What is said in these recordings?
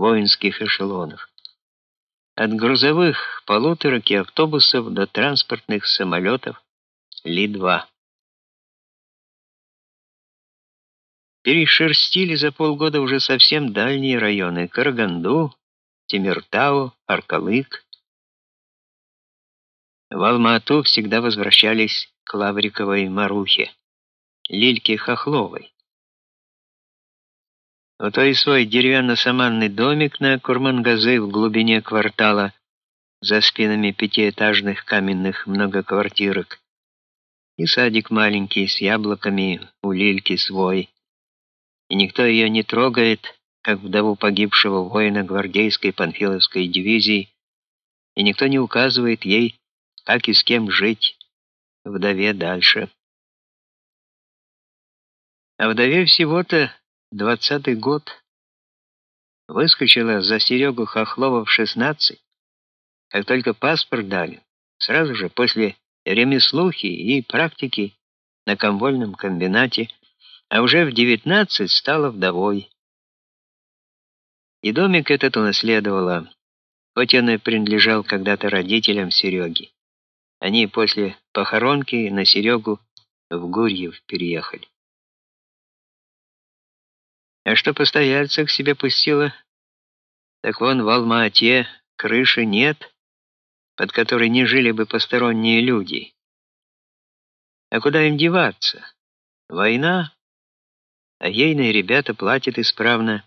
воинских эшелонов. От грузовых полуторок и автобусов до транспортных самолетов Ли-2. Перешерстили за полгода уже совсем дальние районы Караганду, Тимиртау, Аркалык. В Алма-Ату всегда возвращались к Лавриковой Марухе, Лильке Хохловой. У той свой деревянно-саманный домик на Курмангазы в глубине квартала за спинами пятиэтажных каменных многоквартирок. И садик маленький с яблоками у Лильки свой. И никто ее не трогает, как вдову погибшего воина гвардейской Панфиловской дивизии, и никто не указывает ей, как и с кем жить вдове дальше. А вдове всего-то Двадцатый год. Выскочила за Серегу Хохлова в 16. Как только паспорт дали, сразу же после ремеслухи и практики на комвольном комбинате, а уже в 19 стала вдовой. И домик этот унаследовала, хоть он и принадлежал когда-то родителям Сереги. Они после похоронки на Серегу в Гурьев переехали. А что постояльца к себе пустила? Так вон в Алма-Ате крыши нет, под которой не жили бы посторонние люди. А куда им деваться? Война, а ейные ребята платят исправно,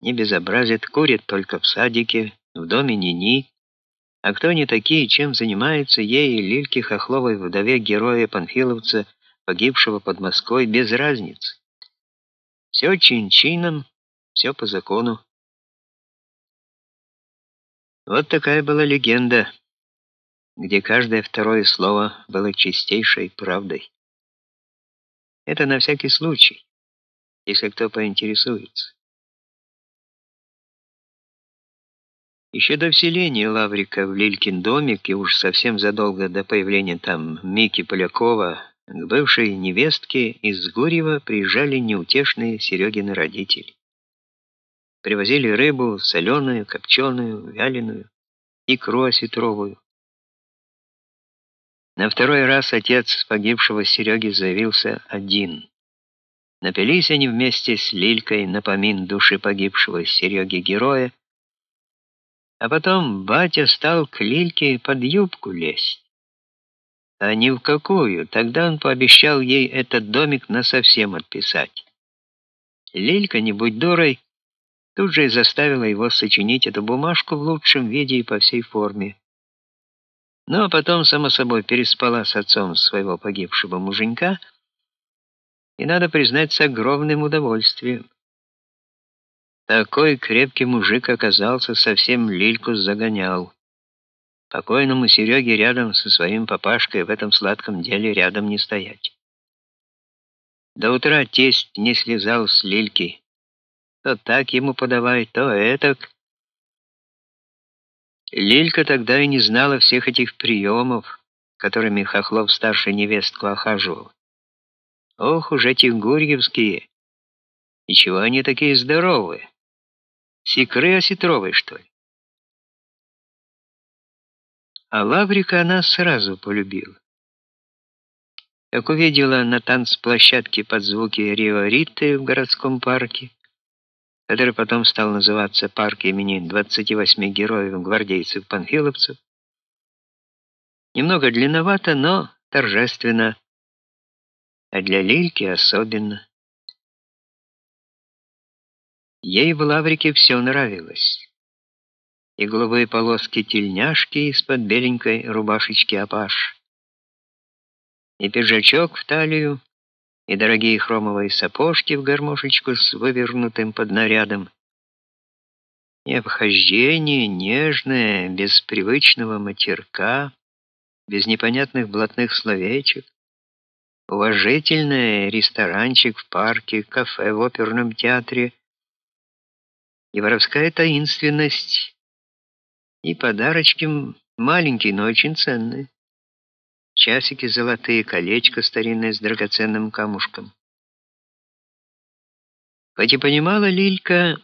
не безобразят, курят только в садике, в доме ни-ни. А кто они такие, чем занимаются ей и Лильке Хохловой, вдове героя Панфиловца, погибшего под Москвой, без разницы. Все чин-чином, все по закону. Вот такая была легенда, где каждое второе слово было чистейшей правдой. Это на всякий случай, если кто поинтересуется. Еще до вселения Лаврика в Лилькин домик и уж совсем задолго до появления там Мики Полякова к бывшей невестке из Гурьева приезжали неутешные Серегины родители. Привозили рыбу, соленую, копченую, вяленую, икру осетровую. На второй раз отец погибшего Сереги заявился один. Напились они вместе с Лилькой на помин души погибшего Сереги-героя, а потом батя стал к Лильке под юбку лезть а ни в какую. Тогда он пообещал ей этот домик насовсем отписать. Лилька, не будь дурой, тут же и заставила его сочинить эту бумажку в лучшем виде и по всей форме. Ну, а потом, само собой, переспала с отцом своего погибшего муженька, и, надо признать, с огромным удовольствием. Такой крепкий мужик оказался, совсем Лильку загонял. Покойному Сереге рядом со своим папашкой в этом сладком деле рядом не стоять. До утра тесть не слезал с лильки. То так ему подавай, то этак. Лилька тогда и не знала всех этих приемов, которыми Хохлов старший невестку охаживал. Ох уж эти гурьевские! И чего они такие здоровые? Секры осетровой, что ли? А Лаврика она сразу полюбила. Как увидела на танцплощадке под звуки Рио-Риты в городском парке, который потом стал называться парк имени 28 героев-гвардейцев-панфиловцев, немного длинновато, но торжественно, а для Лильки особенно. Ей в Лаврике все нравилось и голубые полоски тельняшки из-под беленькой рубашечки апаш, и пиджачок в талию, и дорогие хромовые сапожки в гармошечку с вывернутым поднарядом, и обхождение нежное, без привычного матерка, без непонятных блатных словечек, уважительный ресторанчик в парке, кафе в оперном театре. И воровская таинственность и подарочки маленькие, но очень ценные. Часики золотые, колечко старинное с драгоценным камушком. Хоть и понимала Лилька,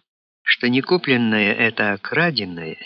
что не купленное это, а краденое